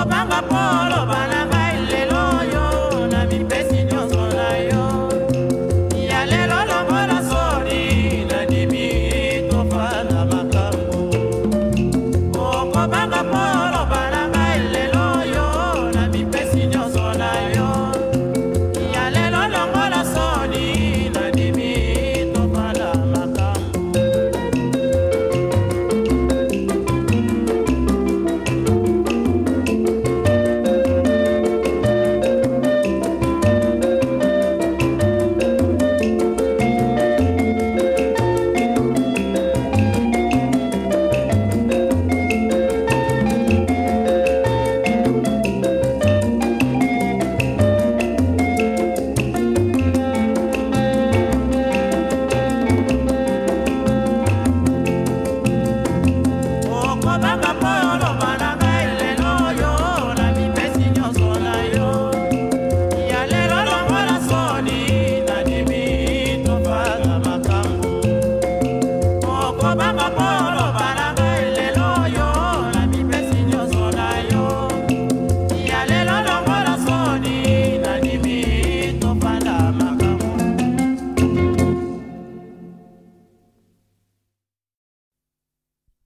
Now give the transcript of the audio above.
obanga pole